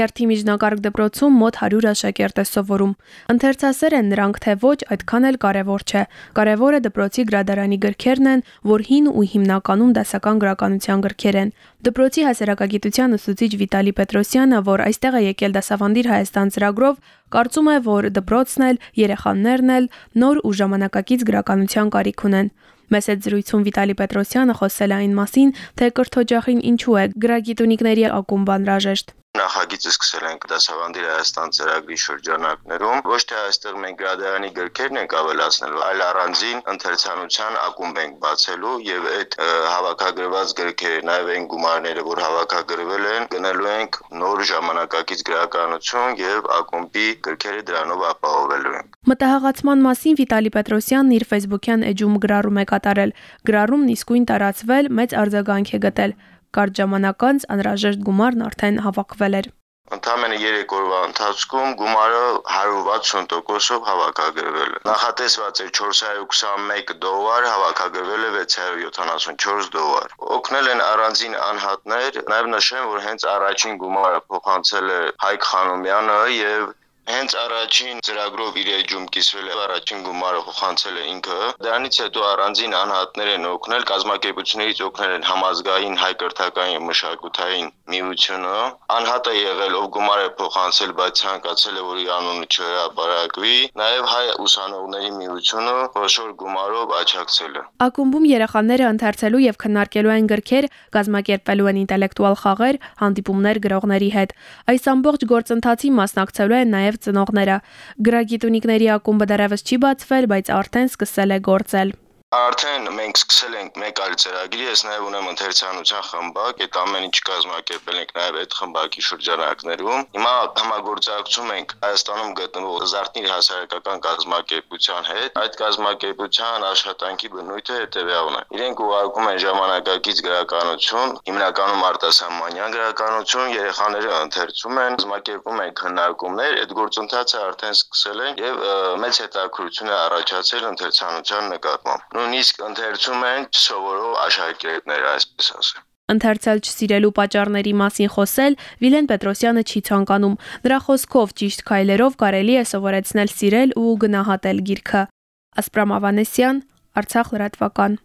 Քերթի միջնակարգ դպրոցում մոտ 100 աշակերտ է սովորում։ Ընթերցասեր են նրանք, թե ոչ, այդքան էլ կարևոր չէ։ Կարևորը դպրոցի գրադարանի գրքերն են, որ հին ու հիմնականում դասական գրականության գրքեր են։ Դպրոցի հասարակագիտության ուսուցիչ Վիտալի Պետրոսյանը, որ այստեղ է եկել դասավանդիր Հայաստան ծրագրով, կարծում է, որ դպրոցն էլ, երեխաներն էլ նոր ու ժամանակակից գրականության կարիք ունեն։ Այդ զրույցում Վիտալի Պետրոսյանը խոսել է այն մասին, թե կրթօջախին ինչու է գրագիտունիկների ակումբ անհրաժեշտ նախագիծը սկսել ենք դասավանդի Հայաստան ծրագրի շրջանակներում ոչ թե այստեղ մենք գրադարանի գրքերն ենք ավելացնելու, այլ առանձին ընթերցանության ակումբ ենք բացելու եւ այդ հավաքագրված գրքերը, նաեւ այն գումարները, որ հավաքագրվել են, գնելու ենք նոր ժամանակակից գրականություն եւ ակումբի գրքերը դրանով ապահովելու ենք։ Մտահղացման մասին Վիտալի Պետրոսյանն իր Facebook-յան էջում գրառում է կատարել։ Գրառումն իսկույն տարածվել, մեծ արձագանք է գտել։ Կարճ ժամանակ անց անհրաժեշտ գումարն արդեն հավաքվել էր։ Ընդամենը 3 օրվա ընթացքում գումարը 160%-ով հավաքագրվել է։ Նախատեսված էր 421 դոլար, հավաքագրվել է 674 դոլար։ Օգնել են առանձին անհատներ, նաև նշեմ, որ հենց առաջին գումարը փոխանցել է Հայկ Խանոմյանը եւ Հենց առաջին ծրագրով իր էջում կիսվել է առաջին գումարը խոխանցել է ինքը։ Դրանից հետո առանձին անհատներ են օգնել, կազմակերպություններից օգնել են համազգային հայ կրթական մշակութային միությունը։ Անհատը եղել ով գումար է փոխանցել, բայց ցանկացել է որ իր անունը չհրապարակվի, նաեւ հայ ուսանողների միությունը խոշոր գումարով աջակցել է։ Ակումբում երեխաները ընթերցելու եւ քննարկելու են գրքեր, կազմակերպելու են ինտելեկտուալ խաղեր, հանդիպումներ գրողների հետ։ Այս ամբողջ գործընթացի մասնակցելու են նաեւ ծնողները։ Գրագիտունիկների ակումբը դեռևս չի բացվել, բայց արդեն սկսել է գործել։ Արդեն մենք սկսել ենք մեկ այլ ծրագիր, ես նաև ունեմ ընթերցանության խմբակ, այդ ամեն ինչ կազմակերպել ենք նաև այդ խմբակի շրջանակներում։ Հիմա համագործակցում ենք Հայաստանում գտնվող Զարթնիր հասարակական կազմակերպության հետ։ Այդ կազմակերպության աշխատանքի բնույթը հետևյալն է։ Իրենք ուղարկում են ժամանակակից գրականություն, հիմնականում արտասահմանյան գրականություն, երեխաները ընթերցում են, կազմակերպում են քննարկումներ, այդ գործընթացը արդեն սկսել են եւ մեծ հետաքրություն է առաջացել ընթերցանության նկատմամբ նույնիսկ ընթերցում են սովորող աշակերտներ, այսպես ասեմ։ Ընթերցել չսիրելու պատճառների մասին խոսել Վիլեն Պետրոսյանը չի ցանկանում։ Նրա խոսքով ճիշտ քայլերով կարելի է սովորեցնել սիրել ու գնահատել գիրքը։ Ասպրամ Ավանեսյան, Արցախ լրատվական։